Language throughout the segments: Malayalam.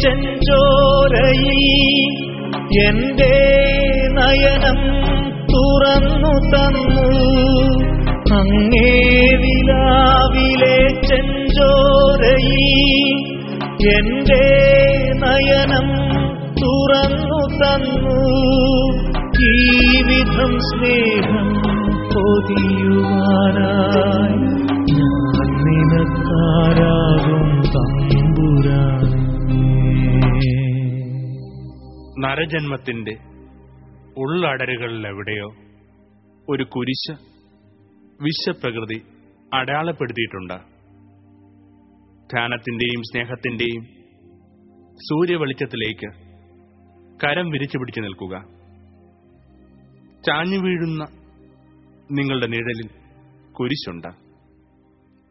ചെഞ്ചോരയിൽ എന്റെ നയനം തുറന്നു തന്നു. അങ്ങേ വിലാവിലെ ചെഞ്ചോരയിൽ എന്റെ നയനം തുറന്നു തന്നു. ജീവിതം സ്നേഹം പൊതിയുവാനായി നരജന്മത്തിന്റെ ഉള്ളടരുകളിൽ എവിടെയോ ഒരു കുരിശ് വിശ്വപ്രകൃതി അടയാളപ്പെടുത്തിയിട്ടുണ്ട്. ധ്യാനത്തിന്റെയും സ്നേഹത്തിന്റെയും സൂര്യവെളിച്ചത്തിലേക്ക് കരം വിരിച്ചു പിടിച്ചു നിൽക്കുക. ചാഞ്ഞു വീഴുന്ന നിങ്ങളുടെ നിഴലിൽ കുരിശുണ്ട്.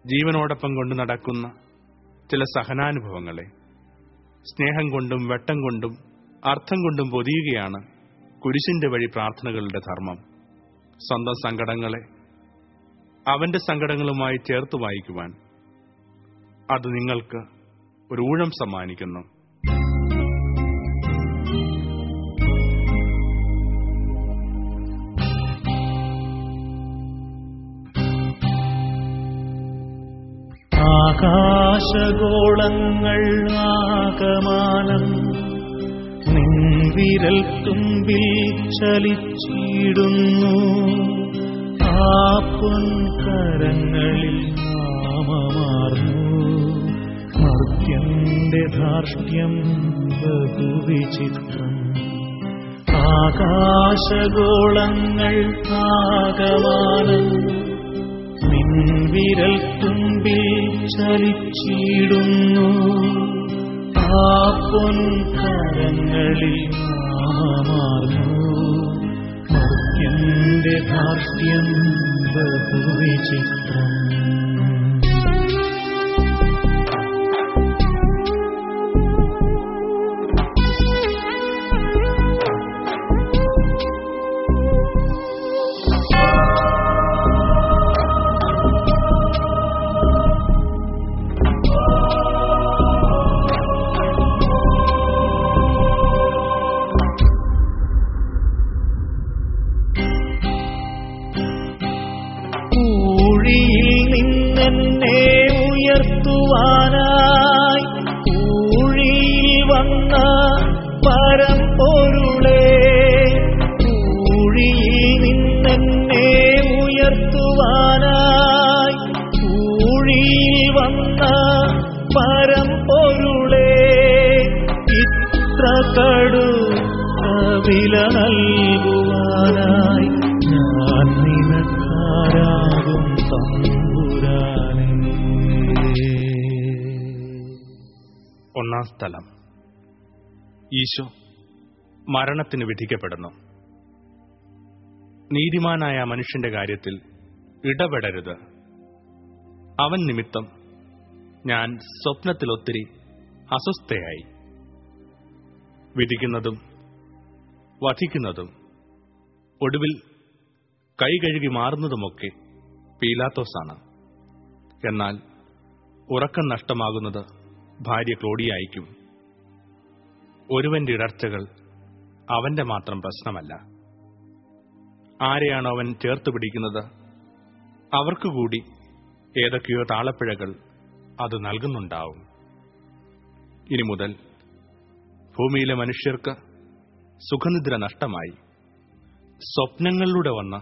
ജീവനോടൊപ്പം കൊണ്ട് നടക്കുന്ന ചില സഹനാനുഭവങ്ങളെ സ്നേഹം കൊണ്ടും വെട്ടം കൊണ്ടും അർത്ഥം കൊണ്ടും പൊതിയുകയാണ് കുരിശിന്റെ വഴി പ്രാർത്ഥനകളുടെ ധർമ്മം. സ്വന്തം സങ്കടങ്ങളെ അവന്റെ സങ്കടങ്ങളുമായി ചേർത്ത് വായിക്കുവാൻ അത് നിങ്ങൾക്ക് ഒരു ഊഴം സമ്മാനിക്കുന്നു. ആകാശഗോളങ്ങൾ ആകമാനം നിൻവിരൽ തുമ്പിൽ ചലിച്ചിടുന്നു. ആ പൊൻകരങ്ങളിൽ നാമമാർന്നു. മർത്യന്റെ ധാർഷ്ട്യം ബഹുവിചിത്രം ആകാശഗോളങ്ങൾ ആകമാനം. നിൻവിരൽ തുമ്പിൽ ചലിച്ചിടുന്നു. ആ പൊൻകരങ്ങളിൽ നാമാർന്നു മർത്യന്റെ ധാർഷ്ട്യം ബഹുവിചിത്രം ഈശോ മരണത്തിന് വിധിക്കപ്പെടുന്നു. നീതിമാനായ മനുഷ്യന്റെ കാര്യത്തിൽ ഇടപെടരുത്. അവൻ നിമിത്തം ഞാൻ സ്വപ്നത്തിലൊത്തിരി അസ്വസ്ഥയായി. വിധിക്കുന്നതും വധിക്കുന്നതും ഒടുവിൽ കൈ കഴുകി മാറുന്നതുമൊക്കെ പീലാത്തോസാണ്. എന്നാൽ ഉറക്കം നഷ്ടമാകുന്നത് ഭാര്യ ക്ലോഡിയായിക്കും ഒരുവന്റെ ഇടർച്ചകൾ അവന്റെ മാത്രം പ്രശ്നമല്ല. ആരെയാണ് അവൻ ചേർത്ത് പിടിക്കുന്നത്? കൂടി ഏതൊക്കെയോ താളപ്പിഴകൾ അത് നൽകുന്നുണ്ടാവും. ഇനി മുതൽ ഭൂമിയിലെ മനുഷ്യർക്ക് സുഖനിദ്ര നഷ്ടമായി. സ്വപ്നങ്ങളിലൂടെ വന്ന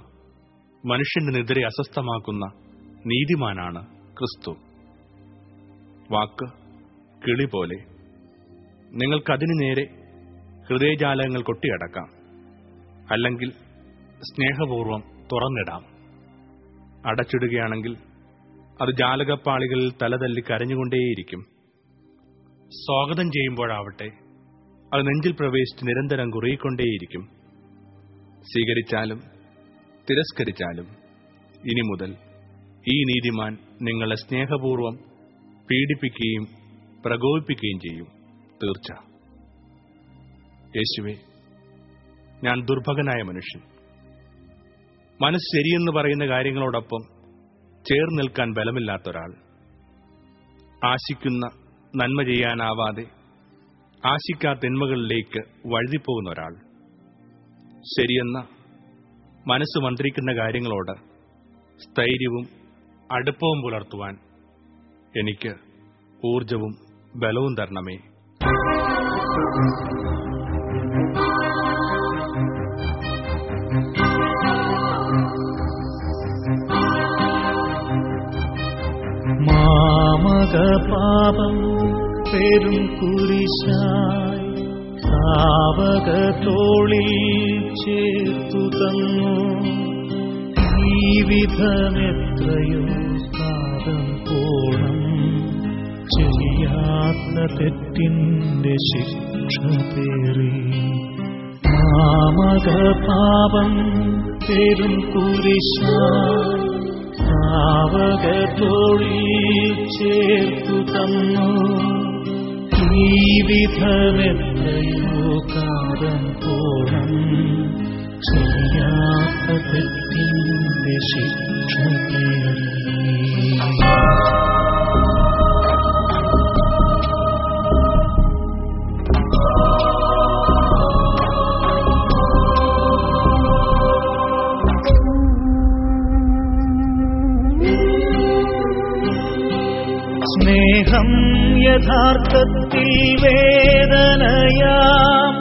മനുഷ്യന്റെ നിദ്രയെ അസ്വസ്ഥമാക്കുന്ന നീതിമാനാണ് ക്രിസ്തു. വാക്ക് കിളി പോലെ നിങ്ങൾക്കതിനു നേരെ ഹൃദയജാലകങ്ങൾ കൊട്ടിയടക്കാം. അല്ലെങ്കിൽ സ്നേഹപൂർവം തുറന്നിടാം. അടച്ചിടുകയാണെങ്കിൽ അത് ജാലകപ്പാളികളിൽ തലതല്ലി കരഞ്ഞുകൊണ്ടേയിരിക്കും. സ്വാഗതം ചെയ്യുമ്പോഴാവട്ടെ അത് നെഞ്ചിൽ പ്രവേശിച്ച് നിരന്തരം കുറുകിക്കൊണ്ടേയിരിക്കും. സ്വീകരിച്ചാലും തിരസ്കരിച്ചാലും ഇനി മുതൽ ഈ നീതിമാൻ നിങ്ങളെ സ്നേഹപൂർവം പീഡിപ്പിക്കുകയും പ്രകോപിപ്പിക്കുകയും ചെയ്യും. തീർച്ച. യേശുവെ ഞാൻ ദുർഭകനായ മനുഷ്യൻ. മനസ്സ് ശരിയെന്ന് പറയുന്ന കാര്യങ്ങളോടൊപ്പം ചേർന്ന് നിൽക്കാൻ ബലമില്ലാത്ത ഒരാൾ. ആശിക്കുന്ന നന്മ ചെയ്യാനാവാതെ ആശിക്കാത്തന്മകളിലേക്ക് വഴുതിപ്പോകുന്ന ഒരാൾ. ശരിയെന്ന മനസ്സ് മന്ത്രിക്കുന്ന കാര്യങ്ങളോട് സ്ഥൈര്യവും അടുപ്പവും പുലർത്തുവാൻ എനിക്ക് ഊർജവും ബലവും തരണമേ. പാപം പെരും കുരിശായി സാവക തോളിൽ ചേർത്തു തന്നു. ജീവിതമെത്രയോ പാദം പോണം ചെയ്യാത്ത തെറ്റിന്റെ ശിക്ഷ പേറി മാമക പാപം പെരും കുരിശായി സാവക തോളിൽ ചേർത്തു തന്നു ഈ വിധമെത്രയോ കാലം പോണം ചെയ്യാത്ത തെറ്റിന്റെ ശിക്ഷ യഥാർത്ഥത്തിൽ വേദനയാം.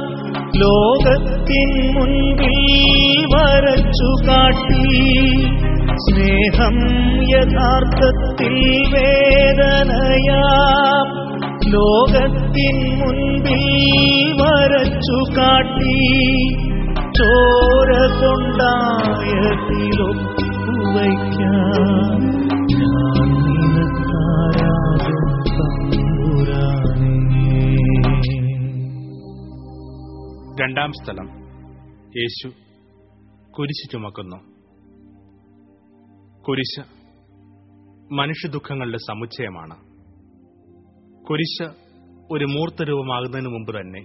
ലോകത്തിൻ മുൻപിൽ വരച്ചു കാട്ടി. സ്നേഹം യഥാർത്ഥത്തിൽ വേദനയാം. ലോകത്തിൻ മുൻപിൽ വരച്ചു കാട്ടി. ചോര കൊണ്ടായതിലൊപ്പുവയ്ക്കാം രണ്ടാം സ്ഥലം. യേശു കുരിശ് ചുമക്കുന്നു. കുരിശ് മനുഷ്യദുഃഖങ്ങളുടെ സമുച്ചയമാണ്. കുരിശ് ഒരു മൂർത്തരൂപമാകുന്നതിന് മുമ്പ് തന്നെ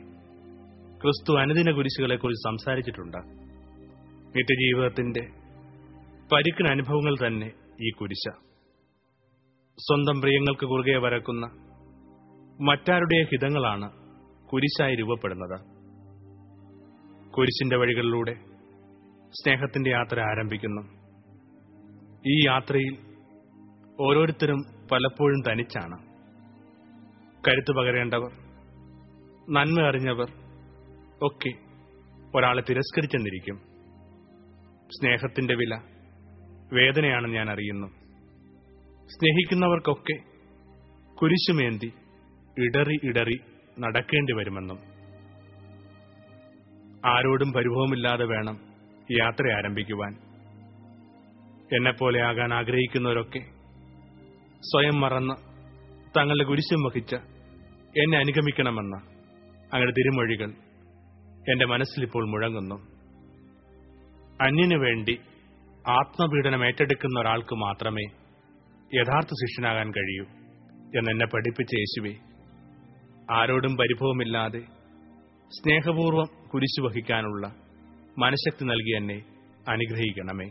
ക്രിസ്തു അനുദിന കുരിശുകളെക്കുറിച്ച് സംസാരിച്ചിട്ടുണ്ട്. നിത്യജീവിതത്തിന്റെ പരിക്കിന് അനുഭവങ്ങൾ തന്നെ ഈ കുരിശ. സ്വന്തം പ്രിയങ്ങൾക്ക് കുറുകെ വരക്കുന്ന മറ്റാരുടെ ഹിതങ്ങളാണ് കുരിശായി രൂപപ്പെടുന്നത്. കുരിശിന്റെ വഴികളിലൂടെ സ്നേഹത്തിന്റെ യാത്ര ആരംഭിക്കുന്നു. ഈ യാത്രയിൽ ഓരോരുത്തരും പലപ്പോഴും തനിച്ചാണ്. കരുത്തു പകരേണ്ടവർ നന്മ അറിഞ്ഞവർ ഒക്കെ ഒരാളെ തിരസ്കരിച്ചെന്നിരിക്കും. സ്നേഹത്തിന്റെ വില വേദനയാണെന്ന് ഞാൻ അറിയുന്നു. സ്നേഹിക്കുന്നവർക്കൊക്കെ കുരിശുമേന്തി ഇടറി ഇടറി നടക്കേണ്ടി വരുമെന്നും. ആരോടും പരിഭവമില്ലാതെ വേണം യാത്ര ആരംഭിക്കുവാൻ. എന്നെപ്പോലെ ആകാൻ ആഗ്രഹിക്കുന്നവരൊക്കെ സ്വയം മറന്ന് തങ്ങളുടെ കുരിശം വഹിച്ച് എന്നെ അനുഗമിക്കണമെന്ന അങ്ങനെ തിരുമൊഴികൾ എന്റെ മനസ്സിലിപ്പോൾ മുഴങ്ങുന്നു. അന്യനു വേണ്ടി ആത്മപീഡനം ഏറ്റെടുക്കുന്ന ഒരാൾക്ക് മാത്രമേ യഥാർത്ഥ ശിഷ്യനാകാൻ കഴിയൂ എന്നെന്നെ പഠിപ്പിച്ച യേശുവെ ആരോടും പരിഭവമില്ലാതെ സ്നേഹപൂർവം കുരിശു വഹിക്കാനുള്ള മനഃശക്തി നൽകി എന്നെ അനുഗ്രഹിക്കണമേ.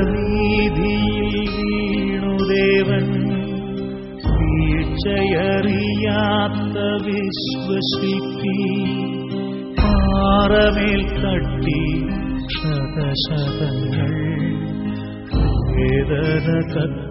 വ്യാകുലവീതിയിൽ വീണുദേവൻ വീഴ്ചയറിയാത്ത വിശ്വശ്രീ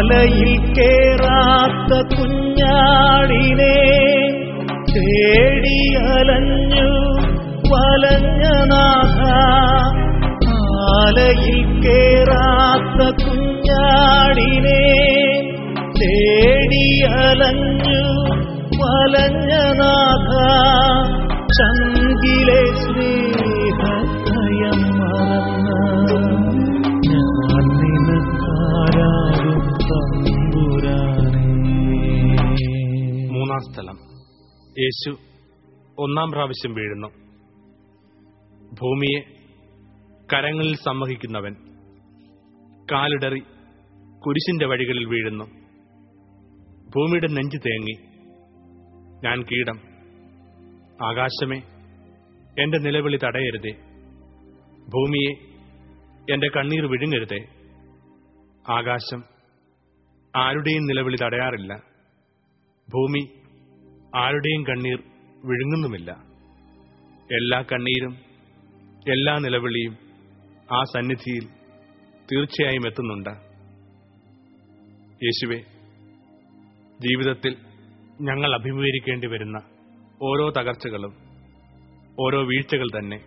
ആലയിൽ കേറാത്ത കുഞ്ഞാടിനെ തേടി അലഞ്ഞു വലഞ്ഞ നാഥ. ആലയിൽ കേറാത്ത കുഞ്ഞാടിനെ തേടി അലഞ്ഞു വലഞ്ഞ നാഥ. ചങ്കിലെ സ്നേഹഭയം യേശു ഒന്നാം പ്രാവശ്യം വീഴുന്നു. ഭൂമിയെ കരങ്ങളിൽ സമ്മഹിക്കുന്നവൻ കാലിടറി കുരിശിന്റെ വഴികളിൽ വീഴുന്നു. ഭൂമിയുടെ നെഞ്ചു തേങ്ങി. ഞാൻ കീടം. ആകാശമേ എന്റെ നിലവിളി തടയരുതേ. ഭൂമിയെ എന്റെ കണ്ണീർ വിഴുങ്ങരുതേ. ആകാശം ആരുടെയും നിലവിളി തടയാറില്ല. ഭൂമി ആരുടെയും കണ്ണീർ വിഴുങ്ങുന്നുമില്ല. എല്ലാ കണ്ണീരും എല്ലാ നിലവിളിയും ആ സന്നിധിയിൽ തീർച്ചയായും എത്തുന്നുണ്ട്. യേശുവെ ജീവിതത്തിൽ ഞങ്ങൾ അഭിമുഖീകരിക്കേണ്ടി വരുന്ന ഓരോ തകർച്ചകളും ഓരോ വീഴ്ചകൾ തന്നെ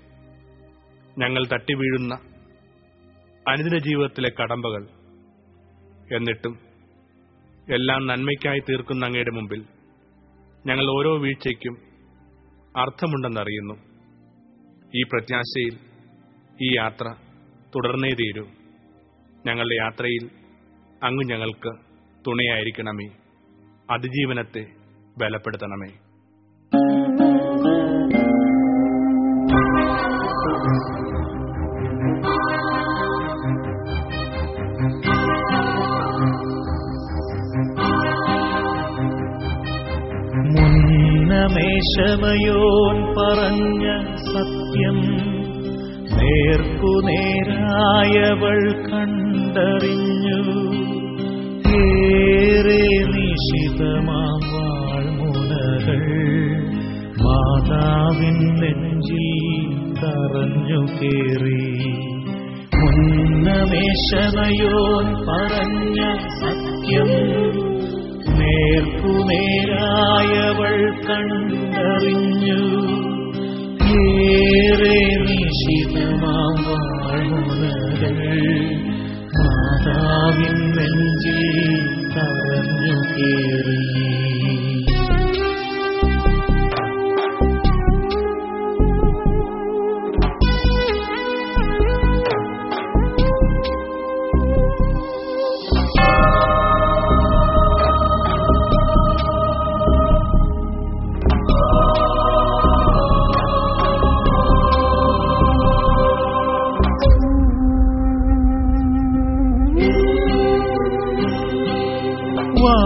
ഞങ്ങൾ തട്ടി വീഴുന്ന അനുദിന ജീവിതത്തിലെ കടമ്പകൾ എന്നിട്ടും എല്ലാം നന്മയ്ക്കായി തീർക്കുന്ന അങ്ങയുടെ മുമ്പിൽ ഞങ്ങൾ ഓരോ വീഴ്ചയ്ക്കും അർത്ഥമുണ്ടെന്നറിയുന്നു. ഈ പ്രത്യാശയിൽ ഈ യാത്ര തുടർന്നേ തീരൂ. ഞങ്ങളുടെ യാത്രയിൽ അങ്ങ് ഞങ്ങൾക്ക് തുണയായിരിക്കണമേ. അതിജീവനത്തെ ബലപ്പെടുത്തണമേ. മുന്നമേശമയോൻ പറഞ്ഞ സത്യം നേർക്കുനേരായവൾ കണ്ടറിഞ്ഞു. ഏറെ നിശിതമാം വാൾമുനകൾ മാതാവിൻ നെഞ്ചിൽ തറഞ്ഞു കേറി. മുന്നമേശമയോൻ പറഞ്ഞ സത്യം നേർക്കുനേരായവൾ കണ്ടറിഞ്ഞു. ഏറെ നിശിതമാം മാതാവിൻ നെഞ്ചിൽ തറഞ്ഞു കേറി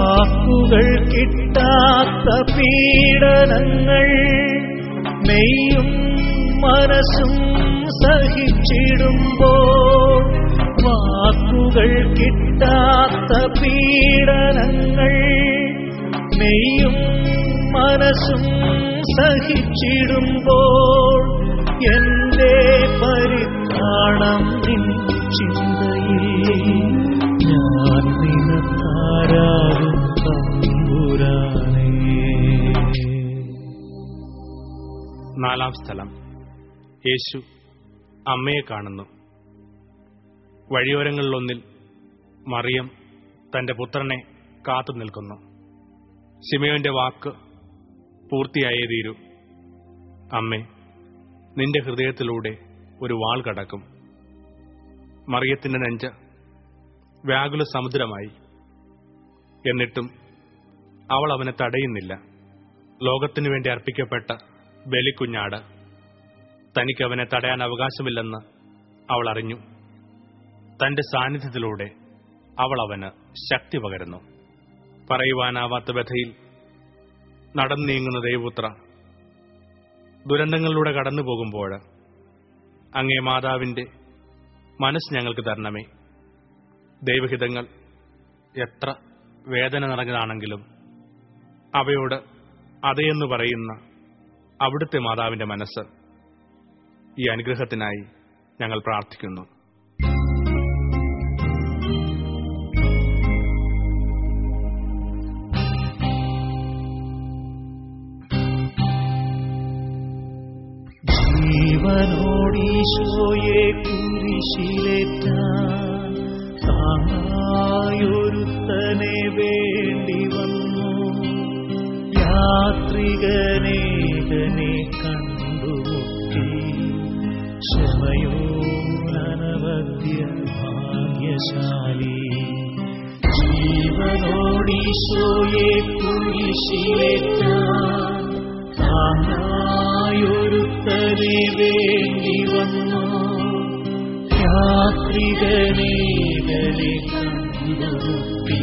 വാക്കുകൾ കിട്ടാത്ത പീഡനങ്ങൾ മെയ്യും മനസ്സും സഹിച്ചിടുമ്പോൾ വാക്കുകൾ കിട്ടാത്ത പീഡനങ്ങൾ മെയ്യും മനസ്സും സഹിച്ചിടുമ്പോൾ എന്റെ പരിത്താണം നിൻ ചിന്തയിൽ ഞാൻ നിനക്കാരാകും. നാലാം സ്ഥലം. യേശു അമ്മയെ കാണുന്നു. വഴിയോരങ്ങളിലൊന്നിൽ മറിയം തന്റെ പുത്രനെ കാത്തു നിൽക്കുന്നു. ശിമയോന്റെ വാക്ക് പൂർത്തിയായേ തീരൂ. അമ്മേ നിന്റെ ഹൃദയത്തിലൂടെ ഒരു വാൾ കടക്കും. മറിയത്തിന്റെ നെഞ്ച് വ്യാകുല സമുദ്രമായി. എന്നിട്ടും അവൾ അവനെ തടയുന്നില്ല. ലോകത്തിനു വേണ്ടി അർപ്പിക്കപ്പെട്ട ബലിക്കുഞ്ഞാട്. തനിക്ക് അവനെ തടയാൻ അവകാശമില്ലെന്ന് അവൾ അറിഞ്ഞു. തന്റെ സാന്നിധ്യത്തിലൂടെ അവൾ അവന് ശക്തി പകരുന്നു. പറയുവാനാവാത്ത വ്യഥയിൽ നടന്നു നീങ്ങുന്ന ദൈവപുത്ര ദുരന്തങ്ങളിലൂടെ കടന്നു പോകുമ്പോൾ അങ്ങേ മാതാവിന്റെ മനസ്സ് ഞങ്ങൾക്ക് തരണമേ. ദൈവഹിതങ്ങൾ എത്ര വേദന നിറഞ്ഞതാണെങ്കിലും അവയോട് അതെയെന്ന് പറയുന്ന അവിടുത്തെ മാതാവിന്റെ മനസ്സ്. ഈ അനുഗ്രഹത്തിനായി ഞങ്ങൾ പ്രാർത്ഥിക്കുന്നു. ജീവനോടീശോയെ കുരിശിലേറ്റാൻ വേണ്ടി വന്നു. യാത്രികനേകനെ കണ്ടുമുട്ടി ക്ഷമയോ നനവദ്യ ഭാഗ്യശാലി. ജീവനോടീശോയെ കുരിശിലേറ്റാൻ താങ്ങായൊരുത്തനെ വേണ്ടി വന്നു. യാത്രികനേകനെ കണ്ടുമുട്ടി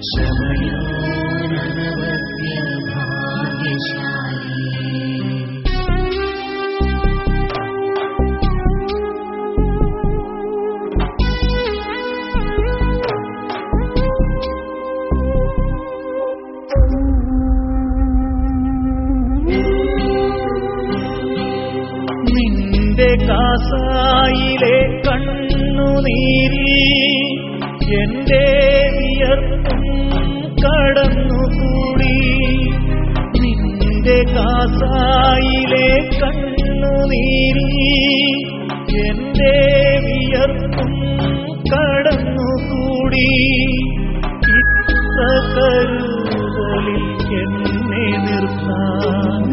ക്ഷമയോ കണ്ണുനീരി എന്റെ വിയർപ്പും കടന്നുകൂടി. ഇത്ര കരുതലിൽ എന്നെ നിർത്താൻ.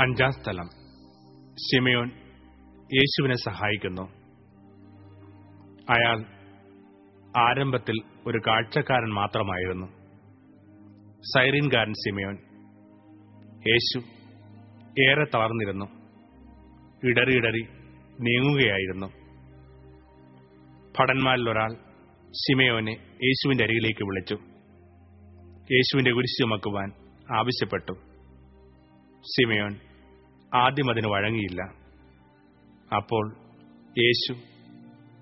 അഞ്ചാം സ്ഥലം. ഷിമയോൻ യേശുവിനെ സഹായിക്കുന്നു. അയാൾ ആരംഭത്തിൽ ഒരു കാഴ്ചക്കാരൻ മാത്രമായിരുന്നു. സൈറിൻകാരൻ സിമയോൻ. യേശു ഏറെ തളർന്നിരുന്നു. ഇടറി ഇടറി നീങ്ങുകയായിരുന്നു. ഭടന്മാരിൽ ഒരാൾ സിമയോനെ യേശുവിന്റെ അരികിലേക്ക് വിളിച്ചു. യേശുവിന്റെ കുരിശ് ചുമക്കുവാൻ ആവശ്യപ്പെട്ടു. സിമയോൻ ആദ്യം അതിന് വഴങ്ങിയില്ല. അപ്പോൾ യേശു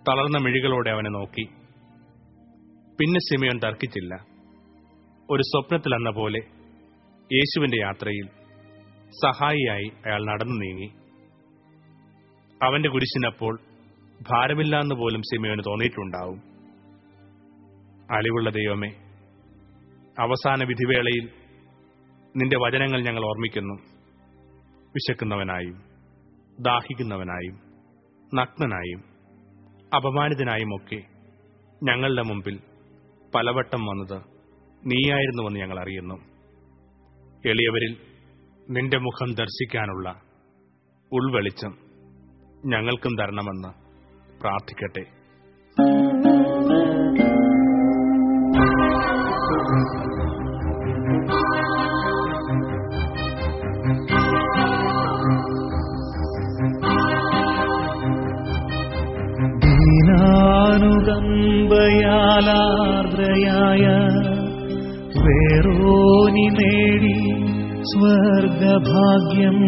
തളർന്ന മിഴികളോടെ അവനെ നോക്കി. പിന്നെ സിമയോൻ തർക്കിച്ചില്ല. ഒരു സ്വപ്നത്തിലെന്ന പോലെ യേശുവിന്റെ യാത്രയിൽ സഹായിയായി അയാൾ നടന്നു നീങ്ങി. അവന്റെ കുരിശിനപ്പോൾ ഭാരമില്ലാന്ന് പോലും സിമയോന് തോന്നിയിട്ടുണ്ടാവും. അലിവുള്ള ദൈവമേ അവസാന വിധിവേളയിൽ നിന്റെ വചനങ്ങൾ ഞങ്ങൾ ഓർമ്മിക്കുന്നു. വിശക്കുന്നവനായും ദാഹിക്കുന്നവനായും നഗ്നനായും അപമാനിതനായുമൊക്കെ ഞങ്ങളുടെ മുമ്പിൽ പലവട്ടം വന്നത് നീയായിരുന്നുവെന്ന് ഞങ്ങൾ അറിയുന്നു. എളിയവരിൽ നിന്റെ മുഖം ദർശിക്കാനുള്ള ഉൾവെളിച്ചം ഞങ്ങൾക്കും തരണമെന്ന് പ്രാർത്ഥിക്കട്ടെ. സ്വർഗഭാഗ്യം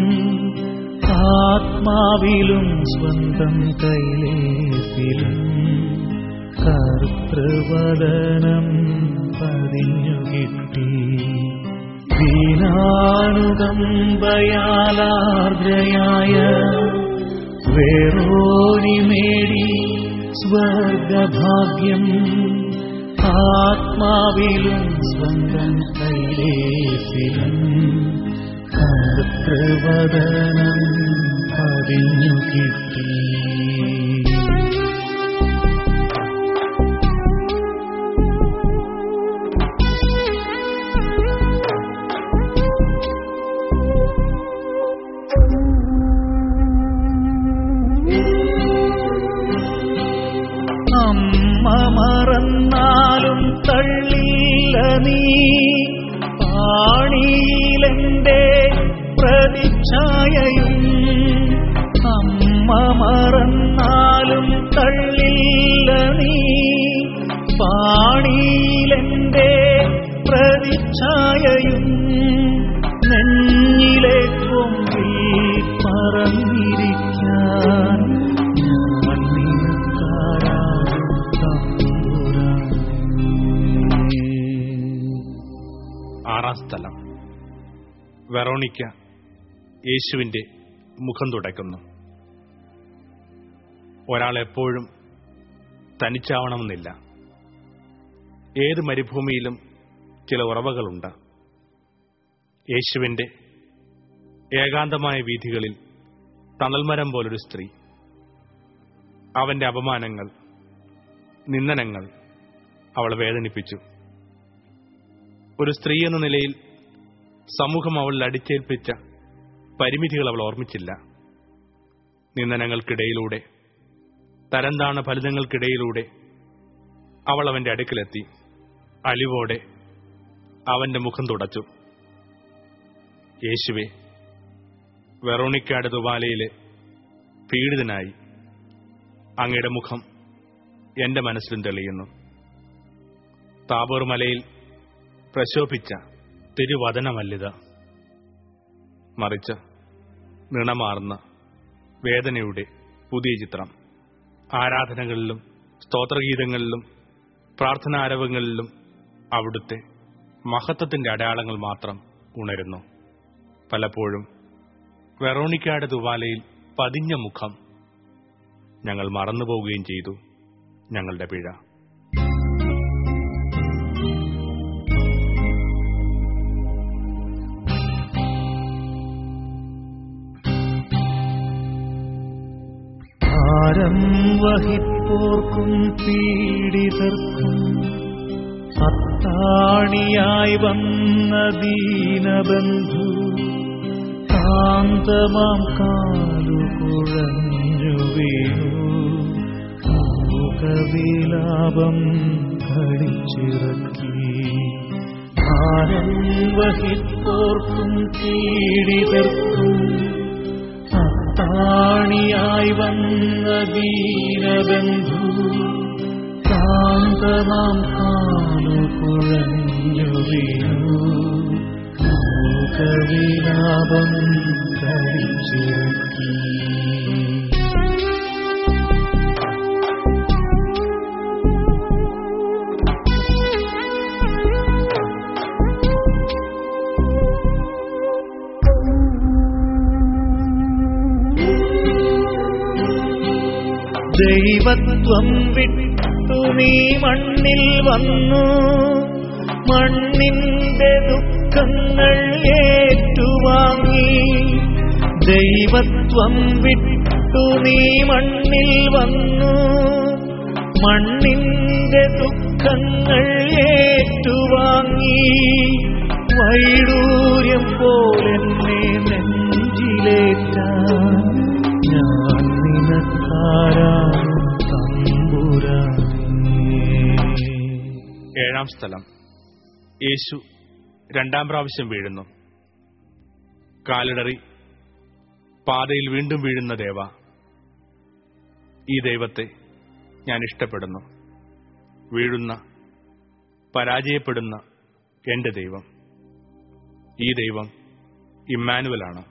ആത്മാവിലും സ്വന്തം കൈലേത്തിലും കർത്തൃവദനം പതിഞ്ഞു കിട്ടി. ദീനാനുകമ്പയാലാർദ്രയായ വേറോണി നേടി സ്വർഗഭാഗ്യം ആത്മാവിലും സ്വന്തം കൈലേസിലും കർത്തൃവദനം പതിഞ്ഞു കിട്ടി. സ്ഥലം. വെറോണിക്ക യേശുവിന്റെ മുഖം തുടയ്ക്കുന്നു. ഒരാൾ എപ്പോഴും തനിച്ചാവണമെന്നില്ല. ഏത് മരുഭൂമിയിലും ചില ഉറവകളുണ്ട്. യേശുവിന്റെ ഏകാന്തമായ വീഥികളിൽ തണൽമരം പോലൊരു സ്ത്രീ. അവന്റെ അപമാനങ്ങൾ നിന്ദനങ്ങൾ അവളെ വേദനിപ്പിച്ചു. ഒരു സ്ത്രീ എന്ന നിലയിൽ സമൂഹം അവളിൽ അടിച്ചേൽപ്പിച്ച പരിമിതികൾ അവൾ ഓർമ്മിച്ചില്ല. നിന്ദനങ്ങൾക്കിടയിലൂടെ തരംതാണ ഫലിതങ്ങൾക്കിടയിലൂടെ അവൾ അവന്റെ അടുക്കിലെത്തി. അലിവോടെ അവന്റെ മുഖം തുടച്ചു. യേശുവെ വെറോണിക്കാട് ദുബാലയിലെ പീഡിതനായി അങ്ങയുടെ മുഖം എന്റെ മനസ്സിലും തെളിയുന്നു. താബോർ മലയിൽ പ്രശോഭിച്ച തിരുവദനമല്ലിത മറിച്ച് നിണമാർന്ന വേദനയുടെ പുതിയ ചിത്രം. ആരാധനകളിലും സ്തോത്രഗീതങ്ങളിലും പ്രാർത്ഥനാരവങ്ങളിലും അവിടുത്തെ മഹത്വത്തിന്റെ അടയാളങ്ങൾ മാത്രം ഉണരുന്നു. പലപ്പോഴും വെറോണിക്കയുടെ തുവാലയിൽ പതിഞ്ഞ മുഖം ഞങ്ങൾ മറന്നുപോവുകയും ചെയ്തു ഞങ്ങളുടെ പിഴ. ഭാരം വഹിപ്പോർക്കും പീഡിതർക്കും അത്താണിയായി വന്ന ദീനബന്ധു കാന്തമാം കാലു കുഴഞ്ഞു വീണു മുഖവിലാപം കളിച്ചിറക്കി ഭാരം വഹിപ്പോർക്കും പീഡിതർക്കും അത്താണിയായി വന്ന ദീനബന്ധു കാന്തമാം കാലു കുഴഞ്ഞു വീണു. മൂകവിലാപം കഴിച്ചിറക്കി ദൈവത്വം വിട്ടു നീ മണ്ണിൽ വന്നു. മണ്ണിന്റെ ദുഃഖങ്ങൾ ഏറ്റുവാങ്ങി. ദൈവത്വം വിട്ടു നീ മണ്ണിൽ വന്നു. മണ്ണിന്റെ ദുഃഖങ്ങൾ ഏറ്റുവാങ്ങി. വൈഡൂര്യം പോലെന്നെ സ്ഥലം. യേശു രണ്ടാം പ്രാവശ്യം വീഴുന്നു. കാലിടറി പാതയിൽ വീണ്ടും വീഴുന്ന ദേവ ഈ ദൈവത്തെ ഞാൻ ഇഷ്ടപ്പെടുന്നു. വീഴുന്ന പരാജയപ്പെടുന്ന എന്റെ ദൈവം. ഈ ദൈവം ഇമ്മാനുവലാണ്.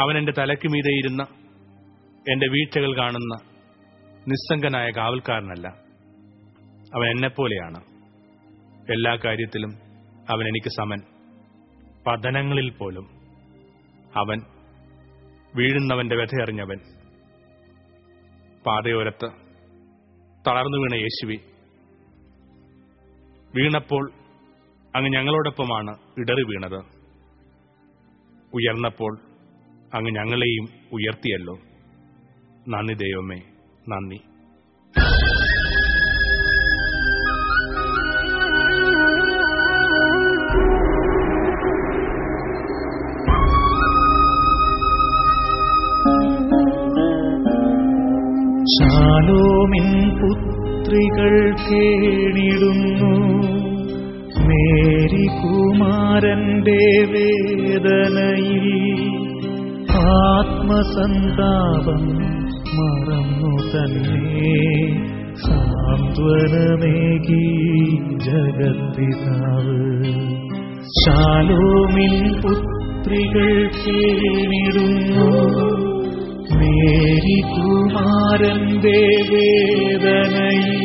അവൻ എന്റെ തലയ്ക്ക് മീതെ ഇരുന്ന എന്റെ വീഴ്ചകൾ കാണുന്ന നിസ്സംഗനായ കാവൽക്കാരനല്ല. അവൻ എന്നെപ്പോലെയാണ്. എല്ലാ കാര്യത്തിലും അവൻ എനിക്ക് സമൻ. പതനങ്ങളിൽ പോലും അവൻ വീഴുന്നവന്റെ വ്യഥയറിഞ്ഞവൻ. പാതയോരത്ത് തളർന്നു വീണ യേശുവി. വീണപ്പോൾ അങ്ങ് ഞങ്ങളോടൊപ്പമാണ് ഇടറി വീണത്. ഉയർന്നപ്പോൾ അങ്ങ് ഞങ്ങളെയും ഉയർത്തിയല്ലോ. നന്ദി ദൈവമേ നന്ദി. പുത്ര പുത്രികൾ കേണിടുന്നു. മേരി കുമാരന്റെ വേദനയിൽ ആത്മസന്താപം മറന്നു തന്നെ. സാന്ത്വനമേകി ജഗത്തിനാവ്. ശാലോമിൻ പുത്രികൾ കേണിടുന്നു. കുമാരന്റെ വേദനയിൽ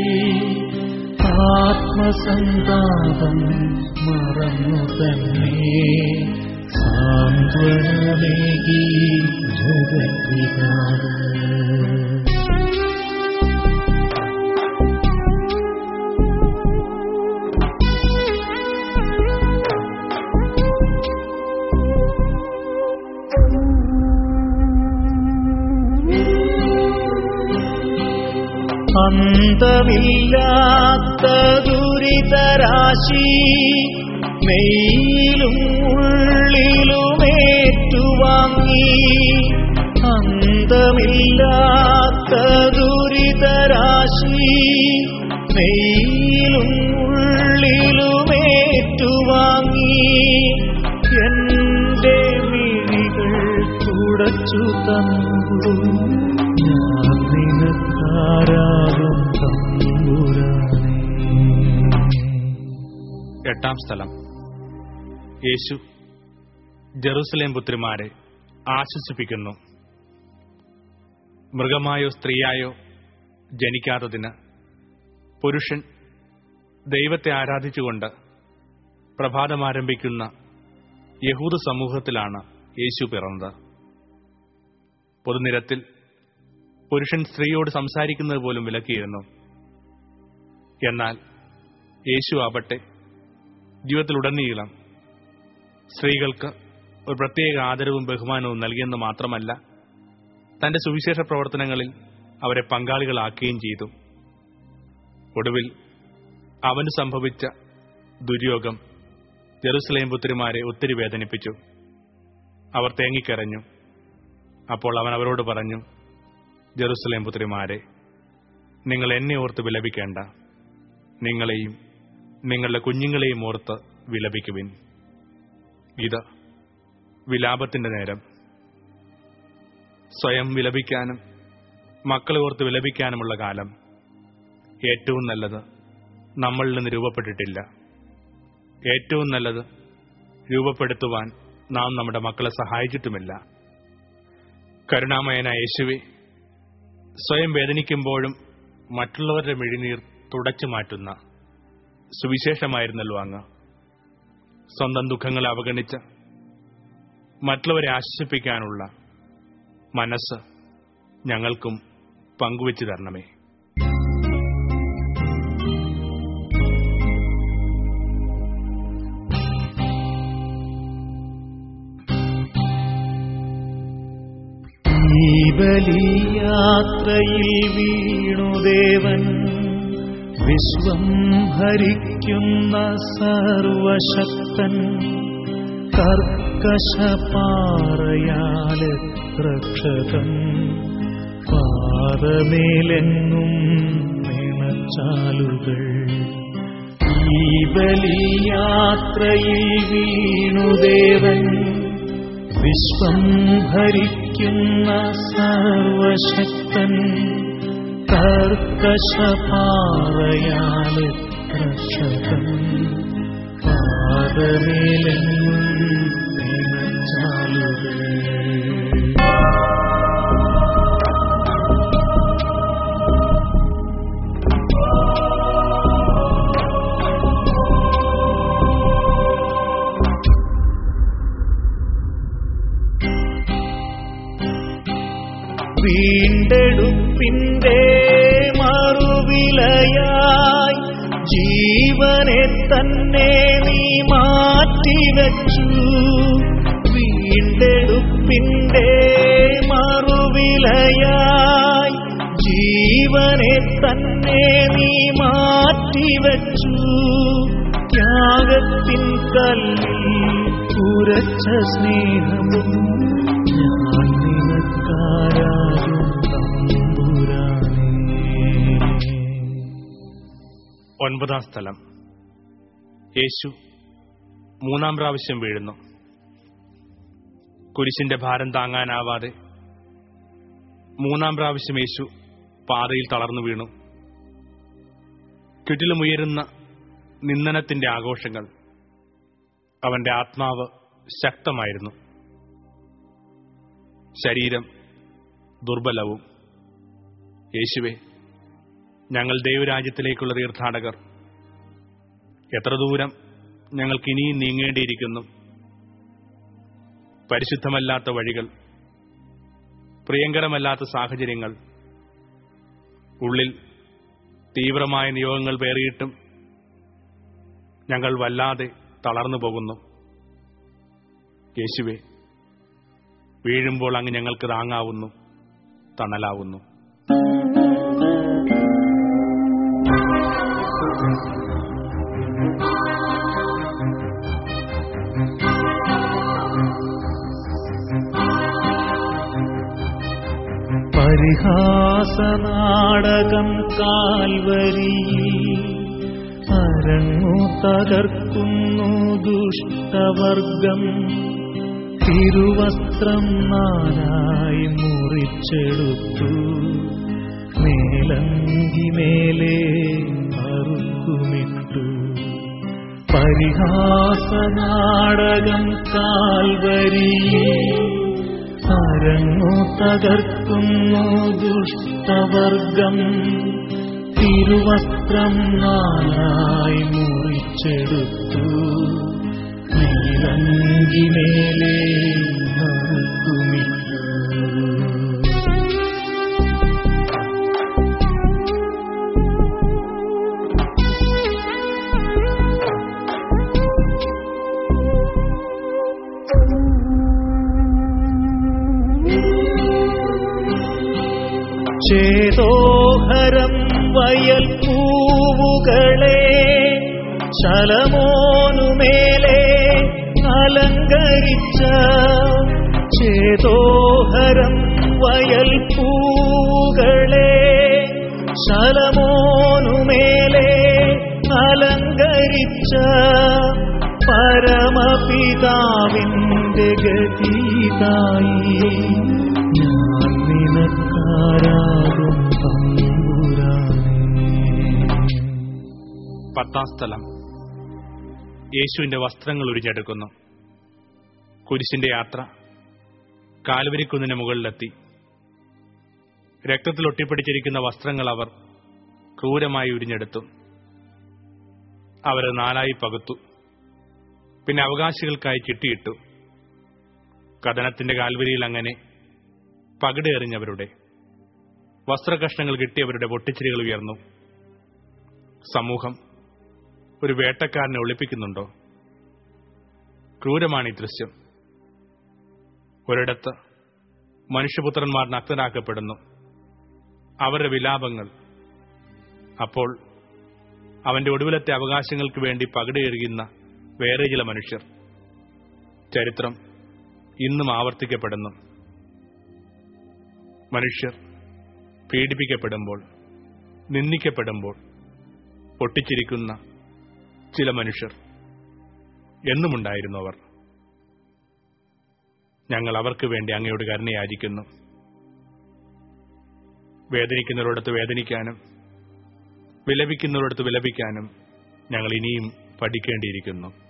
ആത്മസന്താപം മറന്നു തന്നെ. സാന്ത്വനമേകി ജഗത്തിനാവ് അന്തമില്ലാത്ത ദുരിതരാശി മെയിലും ഉള്ളിലുമേറ്റുവാങ്ങി. അന്തമില്ലാത്ത ദുരിതരാശി മെയിലും എട്ടാം സ്ഥലം. യേശു ജെറുസലേം പുത്രിമാരെ ആശ്വസിപ്പിക്കുന്നു. മൃഗമായോ സ്ത്രീയായോ ജനിക്കാത്തതിന് പുരുഷൻ ദൈവത്തെ ആരാധിച്ചുകൊണ്ട് പ്രഭാതം ആരംഭിക്കുന്ന യഹൂദ സമൂഹത്തിലാണ് യേശു പിറന്നത്. പൊതുനിരത്തിൽ പുരുഷൻ സ്ത്രീയോട് സംസാരിക്കുന്നത് പോലും വിലക്കിയിരുന്നു. എന്നാൽ യേശു ആവട്ടെ ജീവിതത്തിലുടനീളം സ്ത്രീകൾക്ക് ഒരു പ്രത്യേക ആദരവും ബഹുമാനവും നൽകിയെന്ന് മാത്രമല്ല തന്റെ സുവിശേഷ പ്രവർത്തനങ്ങളിൽ അവരെ പങ്കാളികളാക്കുകയും ചെയ്തു. ഒടുവിൽ അവന് സംഭവിച്ച ദുര്യോഗം ജെറുസലേം പുത്രിമാരെ ഒത്തിരി വേദനിപ്പിച്ചു. അവർ തേങ്ങിക്കരഞ്ഞു. അപ്പോൾ അവൻ അവരോട് പറഞ്ഞു ജെറുസലേം പുത്രിമാരെ നിങ്ങൾ എന്നെ ഓർത്ത് വിലപിക്കേണ്ട. നിങ്ങളെയും നിങ്ങളുടെ കുഞ്ഞുങ്ങളെയും ഓർത്ത് വിലപിക്കുവിൻ. ഇത് വിലാപത്തിന്റെ നേരം. സ്വയം വിലപിക്കാനും മക്കളെ ഓർത്ത് വിലപിക്കാനുമുള്ള കാലം. ഏറ്റവും നല്ലത് നമ്മളിൽ നിന്ന് രൂപപ്പെട്ടിട്ടില്ല. ഏറ്റവും നല്ലത് രൂപപ്പെടുത്തുവാൻ നാം നമ്മുടെ മക്കളെ സഹായിച്ചിട്ടുമില്ല. കരുണാമയന യേശുവെ സ്വയം വേദനിക്കുമ്പോഴും മറ്റുള്ളവരുടെ മിഴിനീർ തുടച്ചു മാറ്റുന്ന സുവിശേഷമായിരുന്നല്ലോ അങ്ങ്. സ്വന്തം ദുഃഖങ്ങളെ അവഗണിച്ച് മറ്റുള്ളവരെ ആശ്വസിപ്പിക്കാനുള്ള മനസ്സ് ഞങ്ങൾക്കും പങ്കുവച്ചു തരണമേ. ബലിയാത്രയിൽ വീണുദേവൻ വിശ്വം ഭരിക്കുന്ന സർവശക്തൻ. കർക്കശപാറയാൽ രക്ഷകൻ. പാദമേലെങ്ങും നിണച്ചാലുകൾ ഈ ബലിയാത്രയിൽ വീണുദേവൻ വിശ്വം ഭരിക്കുന്ന സർവശക്തൻ. കർക്കശപാറയാൽ രക്ഷകൻ പാദമേലെങ്ങും തന്നെ നീ മാറ്റി മാറ്റിവച്ചു. വീണ്ടെടുപ്പിന്റെ മറുവിലയായി ജീവനെ തന്നെ നീ മാറ്റി മാറ്റിവച്ചു. ത്യാഗത്തിൻ കല്ലിൽ ഉരച്ച സ്നേഹവും ഞാൻ ഒൻപതാം സ്ഥലം. യേശു മൂന്നാം പ്രാവശ്യം വീഴുന്നു. കുരിശിന്റെ ഭാരം താങ്ങാനാവാതെ മൂന്നാം പ്രാവശ്യം യേശു പാതയിൽ തളർന്നു വീണു. ചുറ്റിലുമുയരുന്ന നിന്ദനത്തിന്റെ ആഘോഷങ്ങൾ അവന്റെ ആത്മാവ് ശക്തമായിരുന്നു. ശരീരം ദുർബലവും. യേശുവെ ഞങ്ങൾ ദൈവരാജ്യത്തിലേക്കുള്ള തീർത്ഥാടകർ. എത്ര ദൂരം ഞങ്ങൾക്ക് ഇനിയും നീങ്ങേണ്ടിയിരിക്കുന്നു? പരിശുദ്ധമല്ലാത്ത വഴികൾ പ്രിയങ്കരമല്ലാത്ത സാഹചര്യങ്ങൾ ഉള്ളിൽ തീവ്രമായ നിയോഗങ്ങൾ പേറിയിട്ടും ഞങ്ങൾ വല്ലാതെ തളർന്നു പോകുന്നു. യേശുവെ വീഴുമ്പോൾ അങ്ങ് ഞങ്ങൾക്ക് താങ്ങാവുന്നു തണലാവുന്നു. പരിഹാസനാടകം കാൽവരി അരങ്ങു തകർക്കുന്നു ദുഷ്ടവർഗം. തിരുവസ്ത്രം നാരായി മുറിച്ചെടുത്തു. മേലങ്കി മേലെ അറുക്കുമിട്ടു പരിഹാസനാടകം കാൽവരി അരങ്ങു തകർക്കുന്നു ദുഷ്ടവർഗം. തിരുവസ്ത്രം നാലായി മുറിച്ചെടുത്തു. നീലങ്കി ചേതോഹരം വയൽ പൂവുകളെ ശലമോനുമേലെ അലങ്കരിച്ച ചേതോഹരം വയൽ പൂവുകളെ ശലമോനുമേലെ അലങ്കരിച്ച പരമപിതാവിന്റെ ഗതിതായി പത്താം യേശുവിന്റെ വസ്ത്രങ്ങൾ ഉരിഞ്ഞെടുക്കുന്നു. കുരിശിന്റെ യാത്ര. കാൽവരിക്കുന്നിന് മുകളിലെത്തി. രക്തത്തിൽ ഒട്ടിപ്പിടിച്ചിരിക്കുന്ന വസ്ത്രങ്ങൾ അവർ ക്രൂരമായി ഉരിഞ്ഞെടുത്തു. അവരെ നാലായി പകുത്തു. പിന്നെ അവകാശികൾക്കായി ചിട്ടിയിട്ടു കഥനത്തിന്റെ കാൽവരിയിൽ അങ്ങനെ പകിടെറിഞ്ഞവരുടെ വസ്ത്രകഷ്ണങ്ങൾ കിട്ടിയവരുടെ പൊട്ടിച്ചിരികൾ ഉയർന്നു. സമൂഹം ഒരു വേട്ടക്കാരനെ ഒളിപ്പിക്കുന്നുണ്ടോ? ക്രൂരമാണ് ഈ ദൃശ്യം. ഒരിടത്ത് മനുഷ്യപുത്രന്മാർ നഗ്നരാക്കപ്പെടുന്നു. അവരുടെ വിലാപങ്ങൾ. അപ്പോൾ അവന്റെ ഒടുവിലത്തെ അവകാശങ്ങൾക്ക് വേണ്ടി പകിടയെറിയുന്ന വേറെ ചില മനുഷ്യർ. ചരിത്രം ഇന്നും ആവർത്തിക്കപ്പെടുന്നു. മനുഷ്യർ പീഡിപ്പിക്കപ്പെടുമ്പോൾ നിന്ദിക്കപ്പെടുമ്പോൾ പൊട്ടിച്ചിരിക്കുന്ന ചില മനുഷ്യർ എന്നുമുണ്ടായിരുന്നു അവർ. ഞങ്ങൾ അവർക്ക് വേണ്ടി അങ്ങയോട് കരുണയാചിക്കുന്നു. വേദനിക്കുന്നവരോടത്ത് വേദനിക്കാനും വിലപിക്കുന്നവരോടത്ത് വിലപിക്കാനും ഞങ്ങൾ ഇനിയും പഠിക്കേണ്ടിയിരിക്കുന്നു.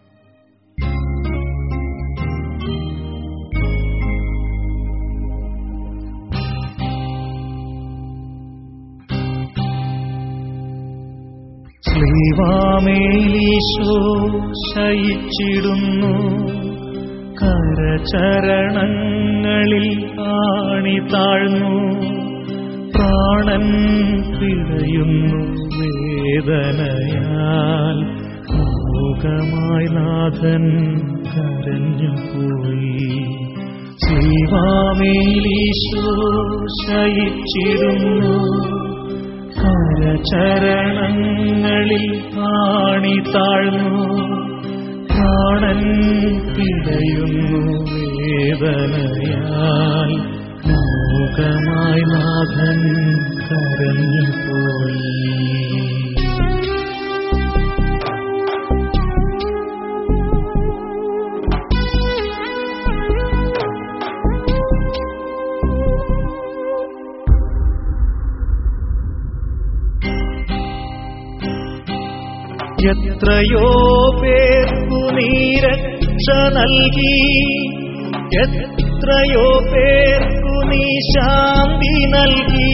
ശ്രീവാമേലീശോ ശയിച്ചിടുന്നു. കരചരണങ്ങളിൽ ആണി താഴ്ന്നു. പ്രാണൻ പിടയുന്നു വേദനയാൽ. ലോകമായി നാഥൻ കരഞ്ഞുപോയി ശ്രീവാമേലീശോ ശയിച്ചിടുന്നു. കരചരണങ്ങളിൽ ആണി താഴ്ന്നു. പ്രാണൻ പിടയുന്നു വേദനയാൽ. മൂകമായി നാഥൻ കരഞ്ഞുപോയി എത്രയോ പേർക്കു നീരക്ഷ നൽകി. എത്രയോ പേർക്കു നീ ശാന്തി നൽകി.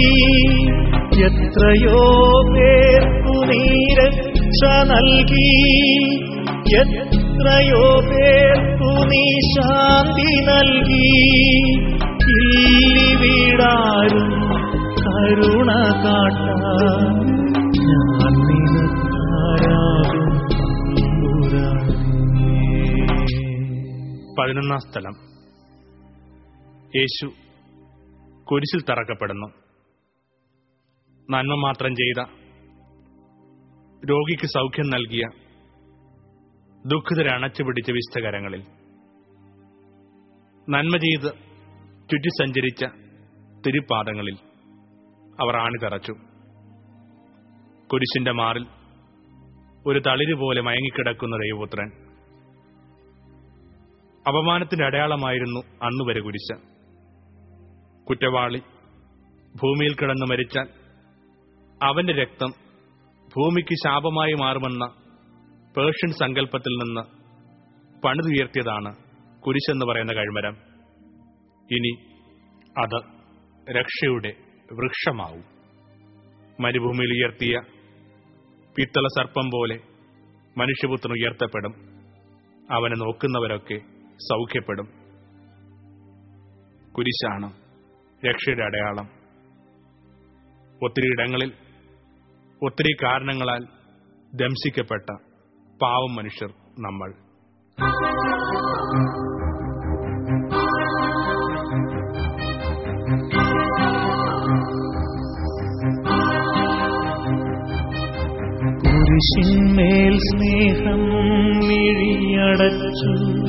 എത്രയോ പേർക്കു നീരക്ഷ നൽകി. എത്രയോ പേർക്കു നീ ശാന്തി നൽകി. ഇല്ലി വീടാരും കരുണ കാട്ടാൻ പതിനൊന്നാം സ്ഥലം. യേശു കുരിശിൽ തറക്കപ്പെടുന്നു. നന്മ മാത്രം ചെയ്ത രോഗിക്ക് സൗഖ്യം നൽകിയ ദുഃഖിതരെ അണച്ചുപിടിച്ച വിസ്തകരങ്ങളിൽ നന്മ ചെയ്ത് ചുറ്റി സഞ്ചരിച്ച തിരുപ്പാദങ്ങളിൽ അവർ ആണിതറച്ചു കുരിശിന്റെ മാറിൽ ഒരു തളിര് പോലെ മയങ്ങിക്കിടക്കുന്ന ദൈവപുത്രൻ അപമാനത്തിന്റെ അടയാളമായിരുന്നു അന്നുവരെ കുരിശ. കുറ്റവാളി ഭൂമിയിൽ കിടന്ന് മരിച്ചാൽ അവന്റെ രക്തം ഭൂമിക്ക് ശാപമായി മാറുമെന്ന പേർഷ്യൻ സങ്കല്പത്തിൽ നിന്ന് പണിതുയർത്തിയതാണ് കുരിശെന്ന് പറയുന്ന കഴിമരം. ഇനി അത് രക്ഷയുടെ വൃക്ഷമാവും. മരുഭൂമിയിൽ ഉയർത്തിയ പിത്തള സർപ്പം പോലെ മനുഷ്യപുത്രൻ ഉയർത്തപ്പെടും. അവനെ നോക്കുന്നവരൊക്കെ സൗഖ്യപ്പെടും. കുരിശാണ് രക്ഷയുടെ അടയാളം. ഒത്തിരി ഇടങ്ങളിൽ ഒത്തിരി കാരണങ്ങളാൽ ദംശിക്കപ്പെട്ട പാവം മനുഷ്യർ നമ്മൾ. കുരിശിന്മേൽ സ്നേഹം മിഴിയടച്ചു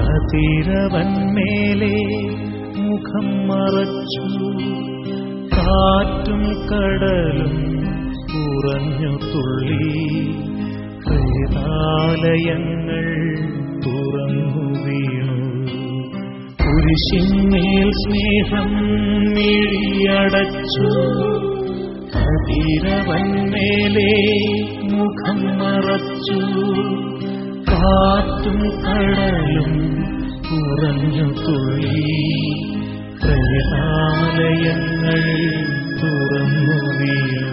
കതിരവൻ മേലെ മുഖം മറച്ചു. കാറ്റും കടലും ഉറഞ്ഞു തുള്ളി. ഹൃദാലയങ്ങൾ തുറന്നു വീണു. കുരിശിന്മേൽ സ്നേഹം മിഴിയടച്ചു കതിരവൻ മേലെ മുഖം മറച്ചു. കാറ്റും കടലും ഉറഞ്ഞു തുള്ളി. പ്രേതാലയങ്ങൾ തുറന്നു വീണു.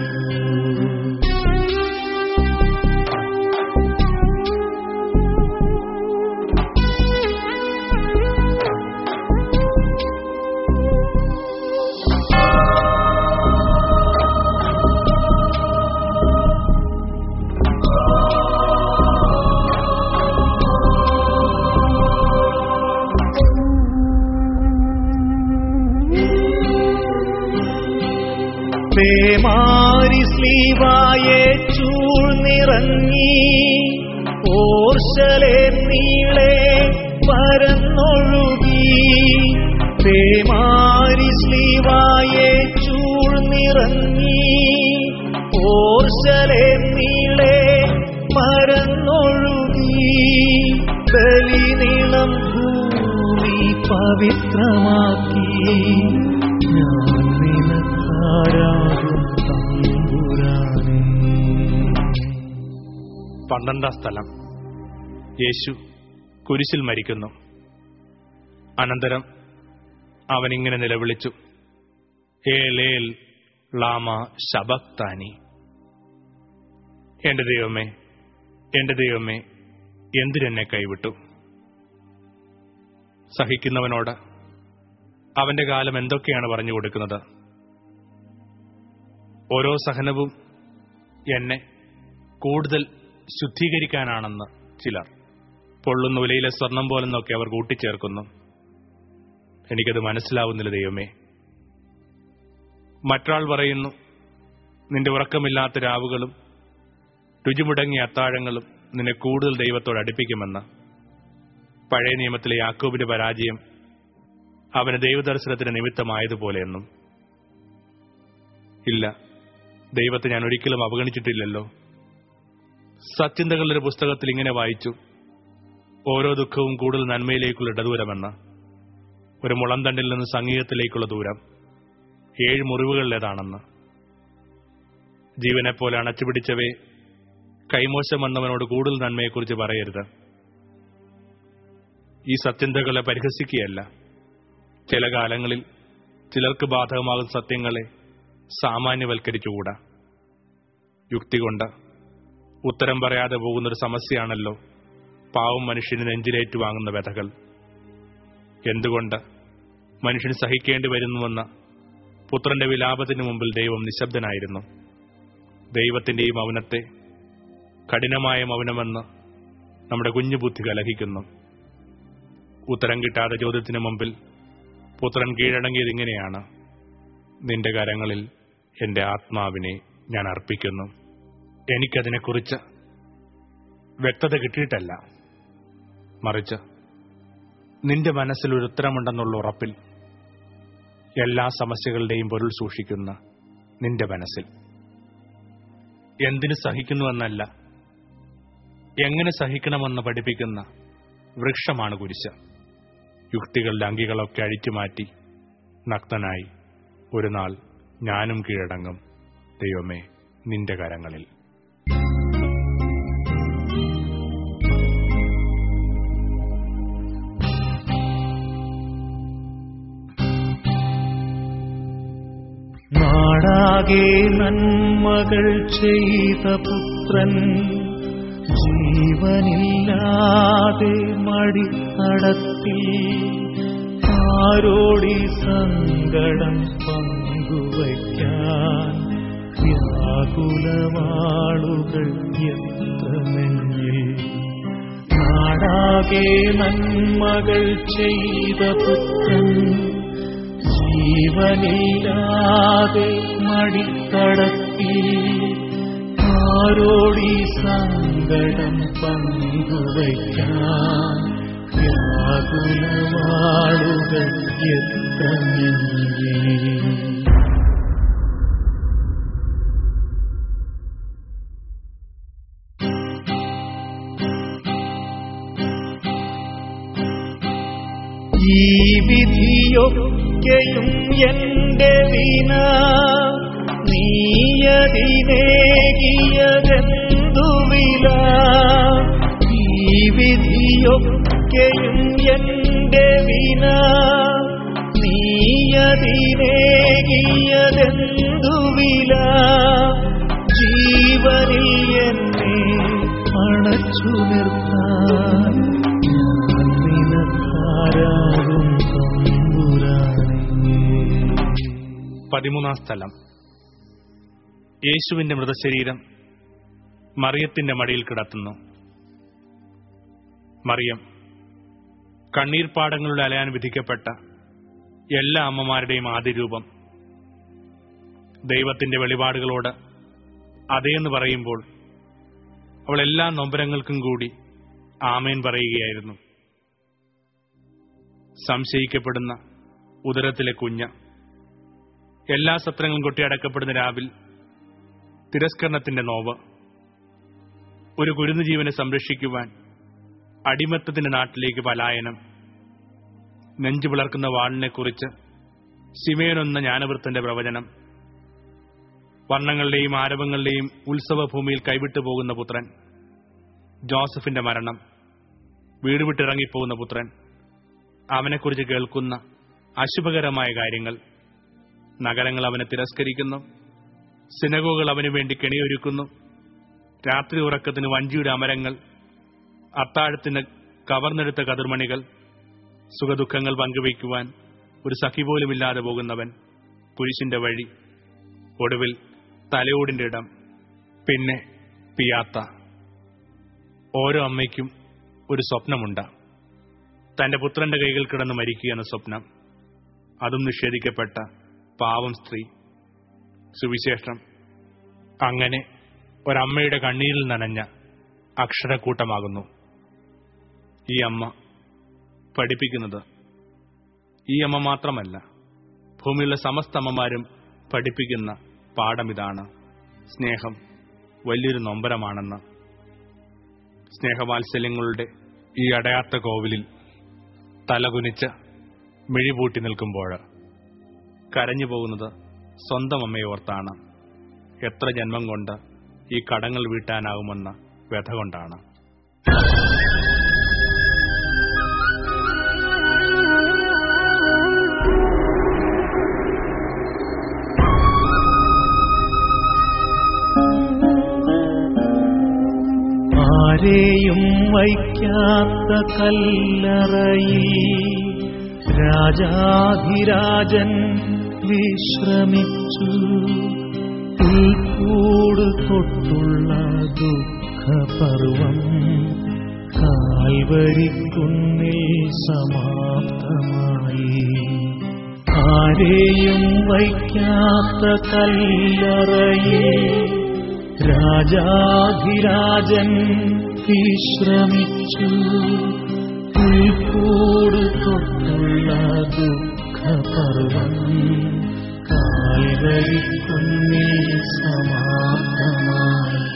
ഓർശലെ നീളെ പരന്നൊഴുകി. പേമാരി ശ്രീവായെ ചൂഴ്ന്നിറങ്ങി. ഓർശലെ നീളെ പരന്നൊഴുകി ബലിനീളം ഭൂമി പവിത്രമാക്കി. പന്ത്രണ്ടാം സ്ഥലം? യേശു കുരിശിൽ മരിക്കുന്നു. അനന്തരം അവനിങ്ങനെ നിലവിളിച്ചു ഏലേൽ ലാമ ശബക്താനി. എന്റെ ദൈവമേ എന്റെ ദൈവമേ എന്തിനെന്നെ കൈവിട്ടു? സഹിക്കുന്നവനോട് അവന്റെ കാലം എന്തൊക്കെയാണ് പറഞ്ഞു കൊടുക്കുന്നത്? ഓരോ സഹനവും എന്നെ കൂടുതൽ ശുദ്ധീകരിക്കാനാണെന്ന് ചിലർ. പൊള്ളുന്ന ഉലയിലെ സ്വർണം പോലെന്നൊക്കെ അവർ കൂട്ടിച്ചേർക്കുന്നു. എനിക്കത് മനസ്സിലാവുന്നില്ല ദൈവമേ. മറ്റൊരാൾ പറയുന്നു നിന്റെ ഉറക്കമില്ലാത്ത രാവുകളും രുചിമുടങ്ങിയ അത്താഴങ്ങളും നിന്നെ കൂടുതൽ ദൈവത്തോട് അടുപ്പിക്കുമെന്ന്. പഴയ നിയമത്തിലെ യാക്കോബിന്റെ പരാജയം അവന് ദൈവദർശനത്തിന് നിമിത്തമായതുപോലെയെന്നും. ഇല്ല ദൈവത്തെ ഞാൻ ഒരിക്കലും അവഗണിച്ചിട്ടില്ലല്ലോ. സത്യന്തകളുടെ പുസ്തകത്തിൽ ഇങ്ങനെ വായിച്ചു ഓരോ ദുഃഖവും കൂടുതൽ നന്മയിലേക്കുള്ള ഇടദൂരമെന്ന്. ഒരു മുളന്തണ്ടിൽ നിന്ന് സംഗീതത്തിലേക്കുള്ള ദൂരം ഏഴ് മുറിവുകളിലേതാണെന്ന്. ജീവനെപ്പോലെ അണച്ചുപിടിച്ചവേ കൈമോശം വന്നവനോട് കൂടുതൽ നന്മയെക്കുറിച്ച് പറയരുത്. ഈ സത്യന്തകളെ പരിഹസിക്കുകയല്ല. ചില കാലങ്ങളിൽ ചിലർക്ക് ബാധകമാകുന്ന സത്യങ്ങളെ സാമാന്യവൽക്കരിച്ചുകൂടാ. യുക്തി കൊണ്ട് ഉത്തരം പറയാതെ പോകുന്നൊരു സമസ്യയാണല്ലോ പാവം മനുഷ്യന് നെഞ്ചിലേറ്റു വാങ്ങുന്ന വ്യഥകൾ എന്തുകൊണ്ട് മനുഷ്യന് സഹിക്കേണ്ടി വരുന്നുവെന്ന പുത്രന്റെ വിലാപത്തിന് മുമ്പിൽ ദൈവം നിശബ്ദനായിരുന്നു. ദൈവത്തിന്റെ ഈ മൗനത്തെ കഠിനമായ മൗനമെന്ന് നമ്മുടെ കുഞ്ഞു ബുദ്ധി കലഹിക്കുന്നു. ഉത്തരം കിട്ടാതെ ചോദ്യത്തിന് മുമ്പിൽ പുത്രൻ കീഴടങ്ങിയത് ഇങ്ങനെയാണ്. നിന്റെ കരങ്ങളിൽ എന്റെ ആത്മാവിനെ ഞാൻ അർപ്പിക്കുന്നു. എനിക്കതിനെക്കുറിച്ച് വ്യക്തത കിട്ടിയിട്ടല്ല. മറിച്ച് നിന്റെ മനസ്സിൽ ഒരു ഉത്തരമുണ്ടെന്നുള്ള ഉറപ്പിൽ എല്ലാ സമസ്യകളുടെയും പൊരുൾ സൂക്ഷിക്കുന്ന നിന്റെ മനസ്സിൽ. എന്തിനു സഹിക്കുന്നുവെന്നല്ല എങ്ങനെ സഹിക്കണമെന്ന് പഠിപ്പിക്കുന്ന വൃക്ഷമാണ് കുരിശ്. യുക്തികളുടെ അങ്കികളൊക്കെ അഴിച്ചുമാറ്റി നഗ്നനായി ഒരു നാൾ ഞാനും കീഴടങ്ങും. ദൈവമേ നിന്റെ കരങ്ങളിൽ. നാടാകെ നന്മകൾ ചെയ്ത പുത്രൻ ജീവനില്ലാതെ മടി നടത്തി. ആരോടി സങ്കടം പങ്കുവയ്ക്കാൻ വ്യാകുലവാളുകൾ എത്ര നാടാകെ നന്മകൾ ചെയ്ത പുത്രൻ ജീവനില്ലാതെ മടിക്കടത്തി ആരോടി സങ്കടം പങ്കുവയ്ക്കാൻ വ്യാകുലവാളുകൾ നെഞ്ചിൽ ഈ വിധിയൊക്കെയും എന്റെ വിന നീയതിനേകിയതെന്തുവില? ഈ വിധിയൊക്കെയും എന്റെ വിന നീയതിനേകിയതെന്തുവില? ജീവനിൽ എന്നെ അണച്ചു നിർത്താൻ ഞാൻ നിനക്കാരാകും പതിമൂന്നാം സ്ഥലം. യേശുവിന്റെ മൃതശരീരം മറിയത്തിന്റെ മടിയിൽ കിടത്തുന്നു. മറിയം കണ്ണീർപ്പാടങ്ങളുടെ അലയാൻ വിധിക്കപ്പെട്ട എല്ലാ അമ്മമാരുടെയും ആദിരൂപം. ദൈവത്തിന്റെ വെളിപാടുകളോട് അതേന്ന് പറയുമ്പോൾ അവൾ എല്ലാ നൊമ്പരങ്ങൾക്കും കൂടി ആമേൻ പറയുകയായിരുന്നു. സംശയിക്കപ്പെടുന്ന ഉദരത്തിലെ കുഞ്ഞ എല്ലാ സത്രങ്ങളും കൊട്ടിയടക്കപ്പെടുന്ന രാവിൽ തിരസ്കരണത്തിന്റെ നോവ്. ഒരു കുരുന്നു ജീവനെ സംരക്ഷിക്കുവാൻ അടിമത്തത്തിന്റെ നാട്ടിലേക്ക് പലായനം. നെഞ്ചു പിളർക്കുന്ന വാളിനെക്കുറിച്ച് ശിമേനൊന്ന ജ്ഞാനവൃത്തന്റെ പ്രവചനം. വർണങ്ങളുടെയും ആരവങ്ങളുടെയും ഉത്സവഭൂമിയിൽ കൈവിട്ടു പോകുന്ന പുത്രൻ. ജോസഫിന്റെ മരണം. വീട് വിട്ടിറങ്ങിപ്പോകുന്ന പുത്രൻ. അവനെക്കുറിച്ച് കേൾക്കുന്ന അശുഭകരമായ കാര്യങ്ങൾ. നഗരങ്ങൾ അവനെ തിരസ്കരിക്കുന്നു. സിനഗോകൾ അവന് വേണ്ടി കെണിയൊരുക്കുന്നു. രാത്രി ഉറക്കത്തിന് വഞ്ചിയുടെ അമരങ്ങൾ അത്താഴത്തിന് കവർന്നെടുത്ത കതിർമണികൾ സുഖദുഃഖങ്ങൾ പങ്കുവയ്ക്കുവാൻ ഒരു സഖി പോലുമില്ലാതെ പോകുന്നവൻ കുരിശിന്റെ വഴി ഒടുവിൽ തലയോടിന്റെ ഇടം പിന്നെ പിയാത്ത. ഓരോ അമ്മയ്ക്കും ഒരു സ്വപ്നമുണ്ട്. തന്റെ പുത്രന്റെ കൈകൾ കിടന്ന് മരിക്കുക എന്ന സ്വപ്നം. അതും നിഷേധിക്കപ്പെട്ട പാവം സ്ത്രീ. സുവിശേഷം. അങ്ങനെ ഒരമ്മയുടെ കണ്ണീരിൽ നനഞ്ഞ അക്ഷരക്കൂട്ടമാകുന്നു. ഈ അമ്മ പഠിപ്പിക്കുന്നത് ഈ അമ്മ മാത്രമല്ല ഭൂമിയിലെ സമസ്ത അമ്മമാരും പഠിപ്പിക്കുന്ന പാഠമിതാണ് സ്നേഹം വലിയൊരു നൊമ്പരമാണെന്ന്. സ്നേഹവാത്സല്യങ്ങളുടെ ഈ അടയാത്ത കോവിലിൽ തലകുനിച്ച് മിഴിപൂട്ടി നിൽക്കുമ്പോൾ കരഞ്ഞു പോകുന്നത് സ്വന്തം അമ്മയോർത്താണ് എത്ര ജന്മം കൊണ്ട് ഈ കടങ്ങൾ വീട്ടാനാകുമെന്ന വ്യഥ കൊണ്ടാണ്. ആരെയും വയ്ക്കാത്ത കല്ലറയിൽ രാജാധിരാജൻ വിശ്രമിച്ചു. തീക്കൂട് തൊട്ടുള്ള ദുഃഖപർവം കാൽവരിക്കുന്നിൽ സമാപ്തമായി. ആരെയും വയ്ക്കാത്ത കല്ലറയെ രാജാധിരാജൻ വിശ്രമിച്ചു. ഉൾക്കൂട് തൊട്ടുള്ള ദുഃഖപർവം കാൽവരിക്കുന്നിൽ സമാപ്തമായി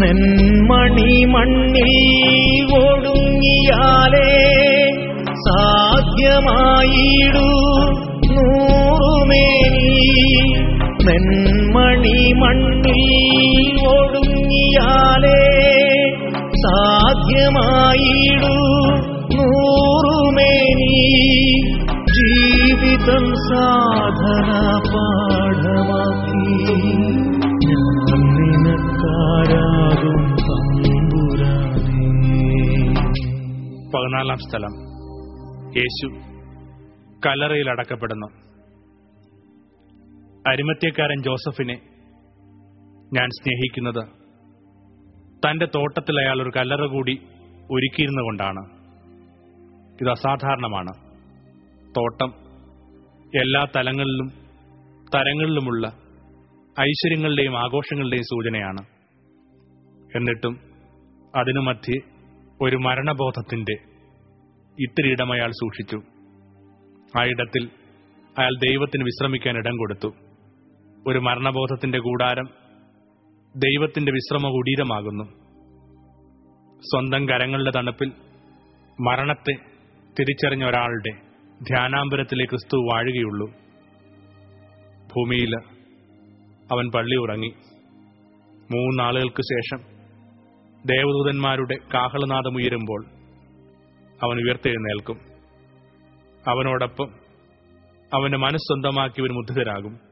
നെന്മണി മണ്ണിൽ ഒടുങ്ങിയാലേ സാധ്യമായിടൂ. നെന്മണി മണ്ണിൽ ഒടുങ്ങിയാലേ സാധ്യമായിടൂ നൂറുമേനി ജീവിതം സാധന പാഠമാക്കി. ഞാൻ പതിനാലാം സ്ഥലം. യേശു കല്ലറയിൽ അടക്കപ്പെടുന്നു. അരിമത്യക്കാരൻ ജോസഫിനെ ഞാൻ സ്നേഹിക്കുന്നത്. തന്റെ തോട്ടത്തിൽ അയാൾ ഒരു കല്ലറ കൂടി ഒരുക്കിയിരുന്നുകൊണ്ടാണ് ഇത് അസാധാരണമാണ്. തോട്ടം എല്ലാ തലങ്ങളിലും തരങ്ങളിലുമുള്ള ഐശ്വര്യങ്ങളുടെയും ആഘോഷങ്ങളുടെയും സൂചനയാണ്. എന്നിട്ടും അതിനു മധ്യേ ഒരു മരണബോധത്തിന്റെ ഇത്തിരിയിടം അയാൾ സൂക്ഷിച്ചു. ആ ഇടത്തിൽ അയാൾ ദൈവത്തിന് വിശ്രമിക്കാൻ ഇടം കൊടുത്തു. ഒരു മരണബോധത്തിന്റെ കൂടാരം ദൈവത്തിന്റെ വിശ്രമ കുടീരമാകുന്നു സ്വന്തം കരങ്ങളുടെ തണുപ്പിൽ മരണത്തെ തിരിച്ചറിഞ്ഞ ഒരാളുടെ ധ്യാനാമ്പരത്തിലെ ക്രിസ്തു വാഴുകയുള്ളൂ. ഭൂമിയിൽ അവൻ പള്ളി ഉറങ്ങി. മൂന്നാളുകൾക്ക് ശേഷം ദേവദൂതന്മാരുടെ കാഹളനാദമുയരുമ്പോൾ അവൻ ഉയർത്തെഴുന്നേൽക്കും. അവനോടൊപ്പം അവന്റെ മനസ്സൊന്തമാക്കിയവർ മുദ്രിതരാകും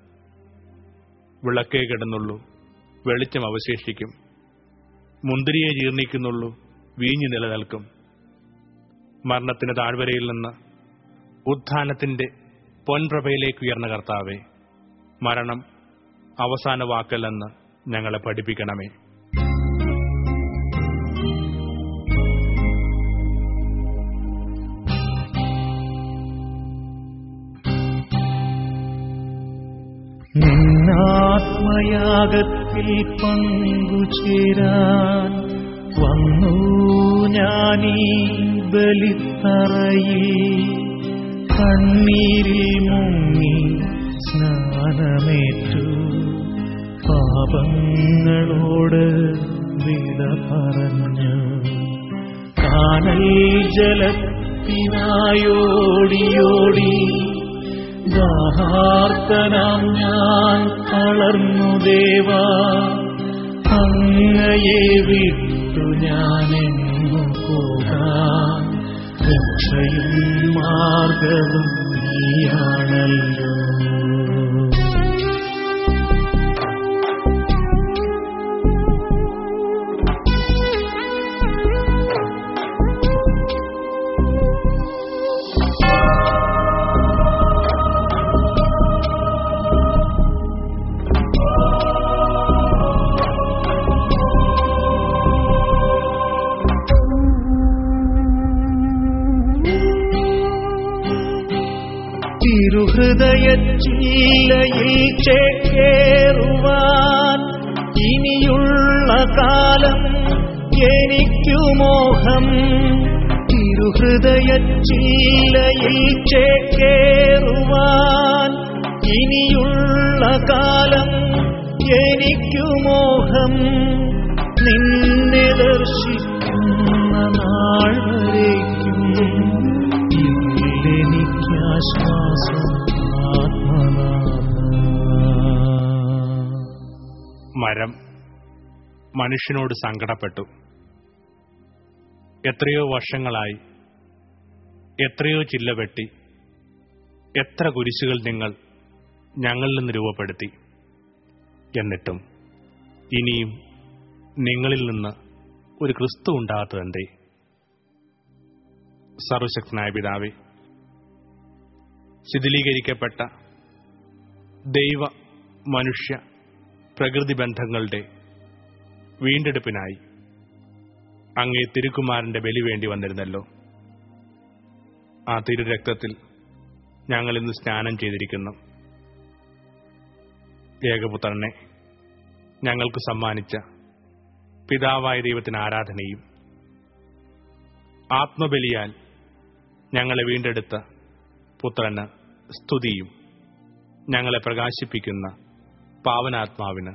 വിളക്കേ കിടന്നുള്ളൂ. വെളിച്ചം അവശേഷിക്കും. മുന്തിരിയെ ജീർണിക്കുന്നുള്ളൂ. വീഞ്ഞു നിലനിൽക്കും. മരണത്തിന്റെ താഴ്വരയിൽ നിന്ന് ഉത്ഥാനത്തിന്റെ പൊൻപ്രഭയിലേക്ക് ഉയർന്ന കർത്താവെ മരണം അവസാന വാക്കല്ലെന്ന് ഞങ്ങളെ പഠിപ്പിക്കണമേ. നിന്നാത്മയാഗത്തിൽ പങ്കുചേരാൻ വന്നു ഞാനീ ബലിത്തറയിൽ. കണ്ണീരിൽ മുങ്ങി സ്നാനമേറ്റു. പാപങ്ങളോട് വിട പറഞ്ഞു. കാനൽ ജലത്തിനായോടിയോടി ദാഹാർത്തനാം ഞാൻ തളർന്നു ദേവാ. അങ്ങയെ വിട്ടു എങ്ങു പോകാൻ രക്ഷയും മാർഗവും നീയാണല്ലോ. ഇനിയുള്ള കാലം എനിക്കു മോഹം. തിരുഹൃദയച്ചില്ലയിൽ ചേക്കേറുവാൻ ഇനിയുള്ള കാലം എനിക്കു മോഹം. നിന്നെ ദർശിക്കുന്ന നാൾ വരേക്കും. ഇല്ലെനിക്കാശ്വാസം മരം. മനുഷ്യനോട് സങ്കടപ്പെട്ടു. എത്രയോ വർഷങ്ങളായി. എത്രയോ ചില്ല വെട്ടി. എത്ര കുരിശുകൾ നിങ്ങൾ ഞങ്ങളിൽ നിന്ന് രൂപപ്പെടുത്തി. എന്നിട്ടും ഇനിയും നിങ്ങളിൽ നിന്ന് ഒരു ക്രിസ്തു ഉണ്ടാകാത്തതെന്തേ സർവശക്തനായ പിതാവെ ശിഥിലീകരിക്കപ്പെട്ട ദൈവ മനുഷ്യ പ്രകൃതി ബന്ധങ്ങളുടെ വീണ്ടെടുപ്പിനായി. അങ്ങേ തിരുക്കുമാരന്റെ ബലി വേണ്ടി വന്നിരുന്നല്ലോ. ആ തിരുരക്തത്തിൽ ഞങ്ങൾ ഇന്ന് സ്നാനം ചെയ്തിരിക്കുന്നു. ഏകപുത്രനെ ഞങ്ങൾക്ക് സമ്മാനിച്ച പിതാവായ ദൈവത്തിന് ആരാധനയും ആത്മബലിയാൽ ഞങ്ങളെ വീണ്ടെടുത്ത പുത്രന് സ്തുതിയും ഞങ്ങളെ പ്രകാശിപ്പിക്കുന്ന പാവനാത്മാവിന്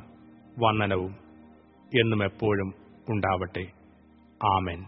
വന്ദനവും. എന്നും എപ്പോഴും ഉണ്ടാവട്ടെ. ആമേൻ.